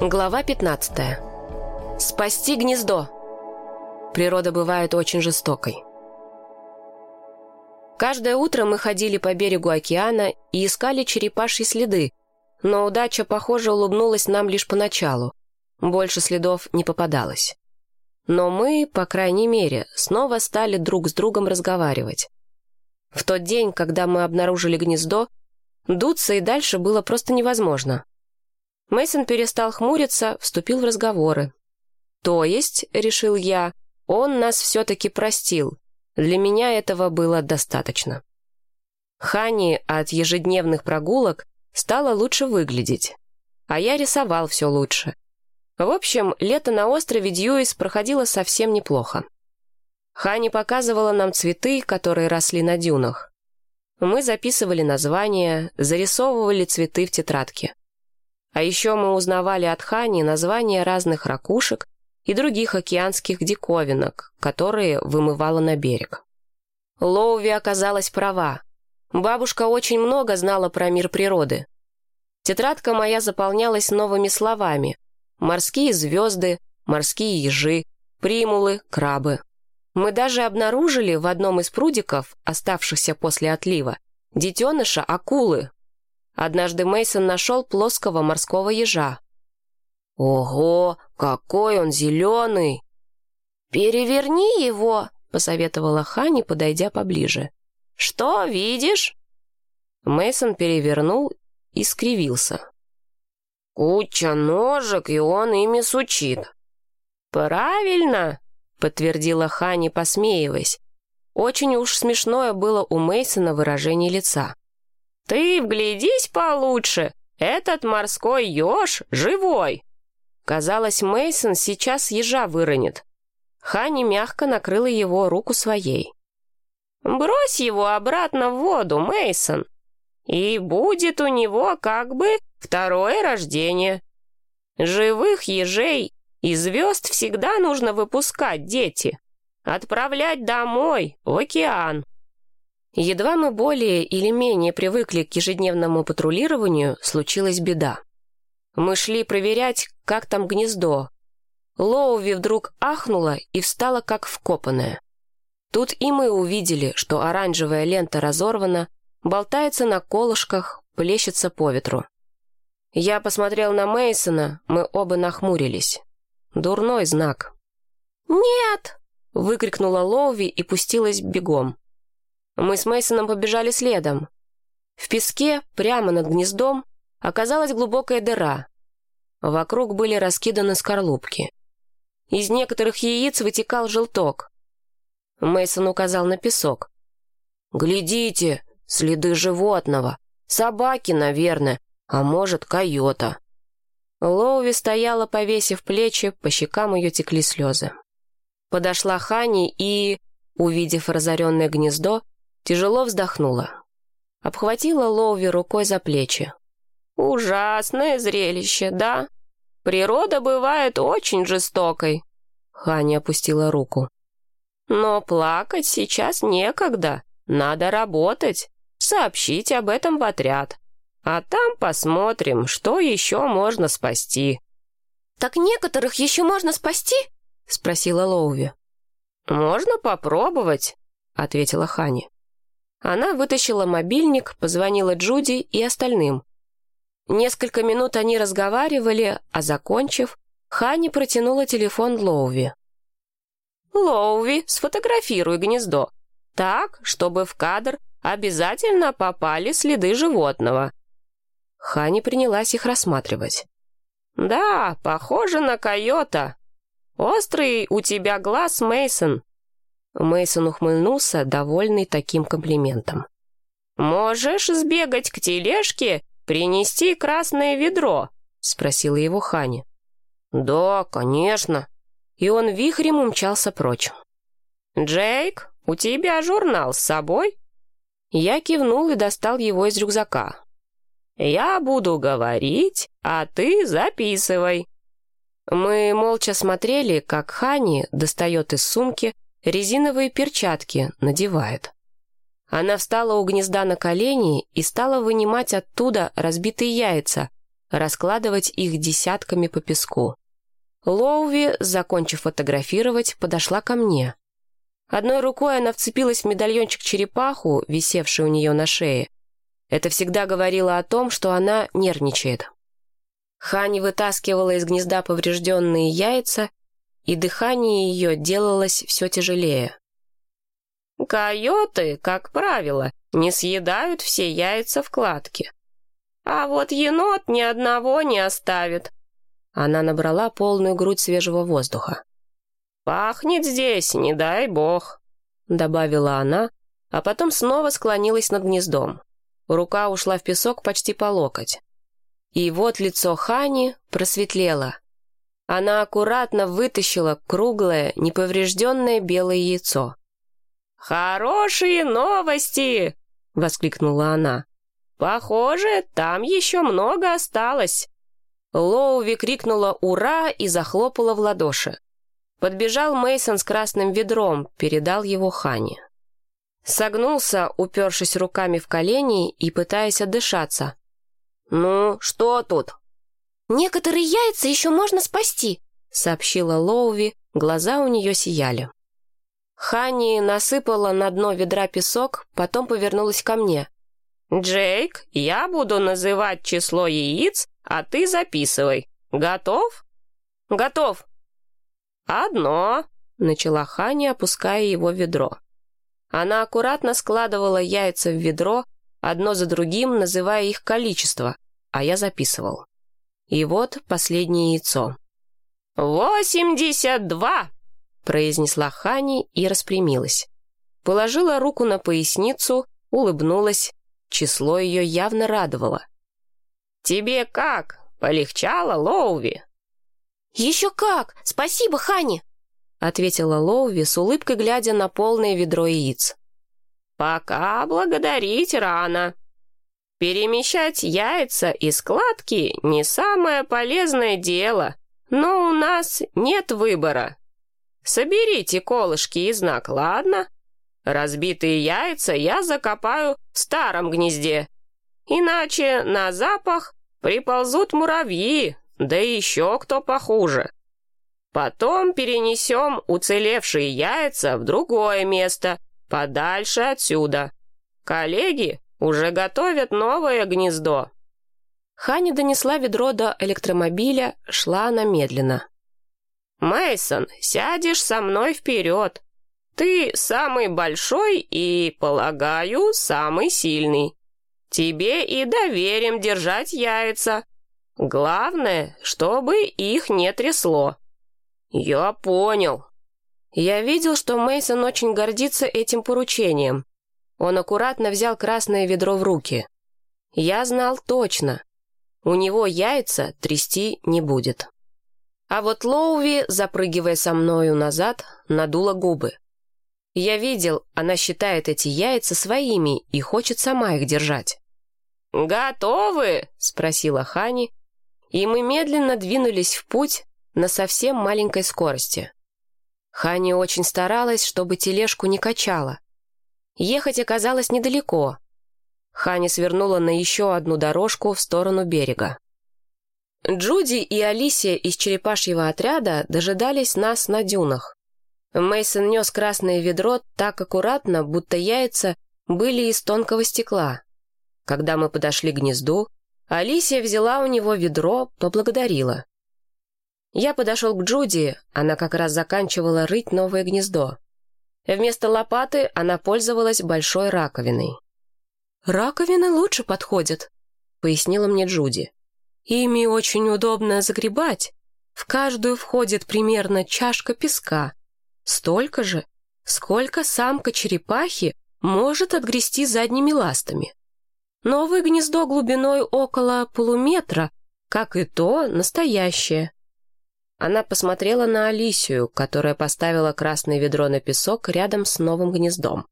Глава 15. Спасти гнездо. Природа бывает очень жестокой. Каждое утро мы ходили по берегу океана и искали черепашьи следы, но удача, похоже, улыбнулась нам лишь поначалу. Больше следов не попадалось. Но мы, по крайней мере, снова стали друг с другом разговаривать. В тот день, когда мы обнаружили гнездо, дуться и дальше было просто невозможно. Мейсон перестал хмуриться, вступил в разговоры. «То есть, — решил я, — он нас все-таки простил. Для меня этого было достаточно». Хани от ежедневных прогулок стала лучше выглядеть, а я рисовал все лучше. В общем, лето на острове Дьюис проходило совсем неплохо. Хани показывала нам цветы, которые росли на дюнах. Мы записывали названия, зарисовывали цветы в тетрадке. А еще мы узнавали от Хани названия разных ракушек и других океанских диковинок, которые вымывала на берег. Лоуви оказалась права. Бабушка очень много знала про мир природы. Тетрадка моя заполнялась новыми словами. Морские звезды, морские ежи, примулы, крабы. Мы даже обнаружили в одном из прудиков, оставшихся после отлива, детеныша акулы, Однажды Мейсон нашел плоского морского ежа. «Ого, какой он зеленый!» «Переверни его!» — посоветовала Хани, подойдя поближе. «Что видишь?» Мейсон перевернул и скривился. «Куча ножек, и он ими сучит». «Правильно!» — подтвердила Хани, посмеиваясь. Очень уж смешное было у Мейсона выражение лица. «Ты вглядись получше! Этот морской еж живой!» Казалось, Мейсон сейчас ежа выронит. Хани мягко накрыла его руку своей. «Брось его обратно в воду, Мейсон, и будет у него как бы второе рождение. Живых ежей и звезд всегда нужно выпускать, дети. Отправлять домой, в океан. Едва мы более или менее привыкли к ежедневному патрулированию, случилась беда. Мы шли проверять, как там гнездо. Лоуви вдруг ахнула и встала как вкопанная. Тут и мы увидели, что оранжевая лента разорвана, болтается на колышках, плещется по ветру. Я посмотрел на Мейсона, мы оба нахмурились. Дурной знак. «Нет!» — выкрикнула Лоуви и пустилась бегом. Мы с Мейсоном побежали следом. В песке, прямо над гнездом, оказалась глубокая дыра. Вокруг были раскиданы скорлупки. Из некоторых яиц вытекал желток. Мейсон указал на песок. «Глядите, следы животного. Собаки, наверное, а может, койота». Лоуви стояла, повесив плечи, по щекам ее текли слезы. Подошла Хани и, увидев разоренное гнездо, Тяжело вздохнула. Обхватила Лоуви рукой за плечи. «Ужасное зрелище, да? Природа бывает очень жестокой». Ханя опустила руку. «Но плакать сейчас некогда. Надо работать. Сообщить об этом в отряд. А там посмотрим, что еще можно спасти». «Так некоторых еще можно спасти?» — спросила Лоуви. «Можно попробовать», — ответила Хани. Она вытащила мобильник, позвонила Джуди и остальным. Несколько минут они разговаривали, а закончив, Хани протянула телефон Лоуви. «Лоуви, сфотографируй гнездо. Так, чтобы в кадр обязательно попали следы животного». Хани принялась их рассматривать. «Да, похоже на койота. Острый у тебя глаз, Мейсон. Мейсон ухмыльнулся, довольный таким комплиментом. «Можешь сбегать к тележке, принести красное ведро?» — спросила его Хани. «Да, конечно». И он вихрем умчался прочь. «Джейк, у тебя журнал с собой?» Я кивнул и достал его из рюкзака. «Я буду говорить, а ты записывай». Мы молча смотрели, как Хани достает из сумки резиновые перчатки надевает. Она встала у гнезда на колени и стала вынимать оттуда разбитые яйца, раскладывать их десятками по песку. Лоуви, закончив фотографировать, подошла ко мне. Одной рукой она вцепилась в медальончик черепаху, висевший у нее на шее. Это всегда говорило о том, что она нервничает. Хани вытаскивала из гнезда поврежденные яйца, и дыхание ее делалось все тяжелее. «Койоты, как правило, не съедают все яйца в кладке. А вот енот ни одного не оставит». Она набрала полную грудь свежего воздуха. «Пахнет здесь, не дай бог», — добавила она, а потом снова склонилась над гнездом. Рука ушла в песок почти по локоть. И вот лицо Хани просветлело. Она аккуратно вытащила круглое, неповрежденное белое яйцо. «Хорошие новости!» — воскликнула она. «Похоже, там еще много осталось». Лоуви крикнула «Ура!» и захлопала в ладоши. Подбежал Мейсон с красным ведром, передал его Хане. Согнулся, упершись руками в колени и пытаясь отдышаться. «Ну, что тут?» «Некоторые яйца еще можно спасти», — сообщила Лоуви, глаза у нее сияли. Хани насыпала на дно ведра песок, потом повернулась ко мне. «Джейк, я буду называть число яиц, а ты записывай. Готов?» «Готов», «Одно», — начала Ханя, опуская его в ведро. Она аккуратно складывала яйца в ведро, одно за другим, называя их количество, а я записывал. И вот последнее яйцо. «Восемьдесят два!» — произнесла Хани и распрямилась. Положила руку на поясницу, улыбнулась. Число ее явно радовало. «Тебе как? Полегчало, Лоуви?» «Еще как! Спасибо, Хани!» — ответила Лоуви с улыбкой, глядя на полное ведро яиц. «Пока благодарить рано. Перемещать яйца и складки — не самое полезное дело, но у нас нет выбора. Соберите колышки и знак, ладно? Разбитые яйца я закопаю в старом гнезде, иначе на запах приползут муравьи, да еще кто похуже. Потом перенесем уцелевшие яйца в другое место, подальше отсюда. Коллеги уже готовят новое гнездо». Ханя донесла ведро до электромобиля, шла она медленно. Мейсон, сядешь со мной вперед. Ты самый большой и, полагаю, самый сильный. Тебе и доверим держать яйца, Главное, чтобы их не трясло. Я понял. Я видел, что Мейсон очень гордится этим поручением. Он аккуратно взял красное ведро в руки. Я знал точно. У него яйца трясти не будет. А вот Лоуви, запрыгивая со мною назад, надула губы. Я видел, она считает эти яйца своими и хочет сама их держать. «Готовы?» — спросила Хани, и мы медленно двинулись в путь на совсем маленькой скорости. Хани очень старалась, чтобы тележку не качала. Ехать оказалось недалеко. Хани свернула на еще одну дорожку в сторону берега. Джуди и Алисия из черепашьего отряда дожидались нас на дюнах. Мейсон нес красное ведро так аккуратно, будто яйца были из тонкого стекла. Когда мы подошли к гнезду, Алисия взяла у него ведро, поблагодарила. Я подошел к Джуди, она как раз заканчивала рыть новое гнездо. Вместо лопаты она пользовалась большой раковиной. «Раковины лучше подходят», — пояснила мне Джуди. «Ими очень удобно загребать. В каждую входит примерно чашка песка. Столько же, сколько самка черепахи может отгрести задними ластами. Новое гнездо глубиной около полуметра, как и то настоящее. Она посмотрела на Алисию, которая поставила красное ведро на песок рядом с новым гнездом.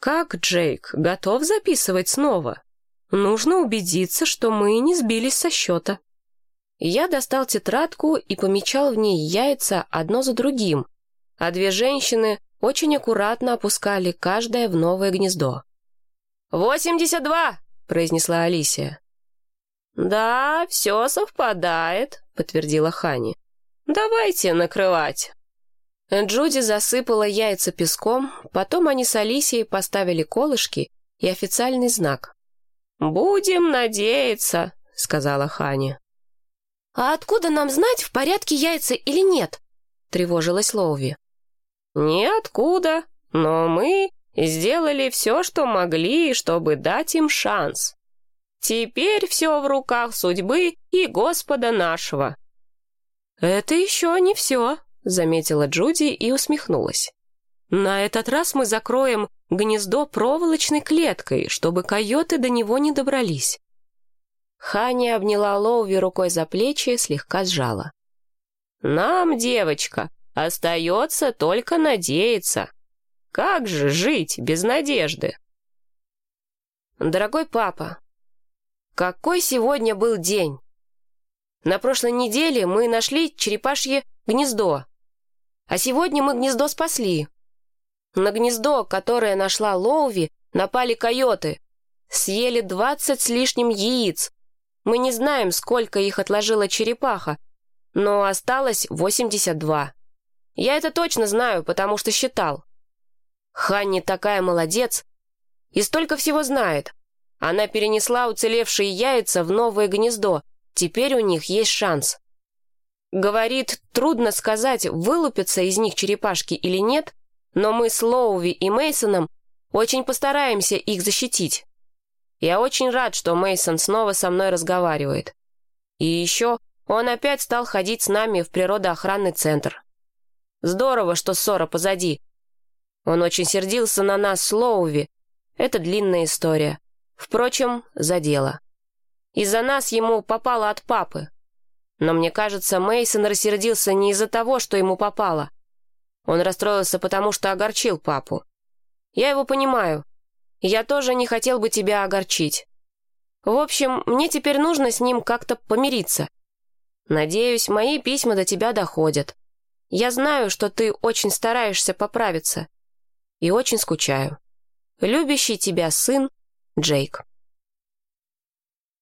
«Как, Джейк, готов записывать снова? Нужно убедиться, что мы не сбились со счета». Я достал тетрадку и помечал в ней яйца одно за другим, а две женщины очень аккуратно опускали каждое в новое гнездо. «Восемьдесят два!» — произнесла Алисия. «Да, все совпадает», — подтвердила Хани. «Давайте накрывать». Джуди засыпала яйца песком, потом они с Алисией поставили колышки и официальный знак. «Будем надеяться», — сказала Хани. «А откуда нам знать, в порядке яйца или нет?» — тревожилась Лоуви. «Ниоткуда, но мы сделали все, что могли, чтобы дать им шанс. Теперь все в руках судьбы и Господа нашего». «Это еще не все», — заметила Джуди и усмехнулась. «На этот раз мы закроем гнездо проволочной клеткой, чтобы койоты до него не добрались». Хани обняла Лоуви рукой за плечи, слегка сжала. «Нам, девочка, остается только надеяться. Как же жить без надежды?» «Дорогой папа, какой сегодня был день? На прошлой неделе мы нашли черепашье гнездо, а сегодня мы гнездо спасли. На гнездо, которое нашла Лоуви, напали койоты, съели двадцать с лишним яиц, мы не знаем, сколько их отложила черепаха, но осталось 82. Я это точно знаю, потому что считал. Ханни такая молодец и столько всего знает. Она перенесла уцелевшие яйца в новое гнездо. Теперь у них есть шанс. Говорит, трудно сказать, вылупятся из них черепашки или нет, но мы с Лоуви и Мейсоном очень постараемся их защитить. Я очень рад, что Мейсон снова со мной разговаривает. И еще он опять стал ходить с нами в природоохранный центр. Здорово, что ссора позади. Он очень сердился на нас с Лоуви. Это длинная история. Впрочем, за дело. Из-за нас ему попало от папы. Но мне кажется, Мейсон рассердился не из-за того, что ему попало. Он расстроился, потому что огорчил папу. Я его понимаю. Я тоже не хотел бы тебя огорчить. В общем, мне теперь нужно с ним как-то помириться. Надеюсь, мои письма до тебя доходят. Я знаю, что ты очень стараешься поправиться. И очень скучаю. Любящий тебя сын Джейк.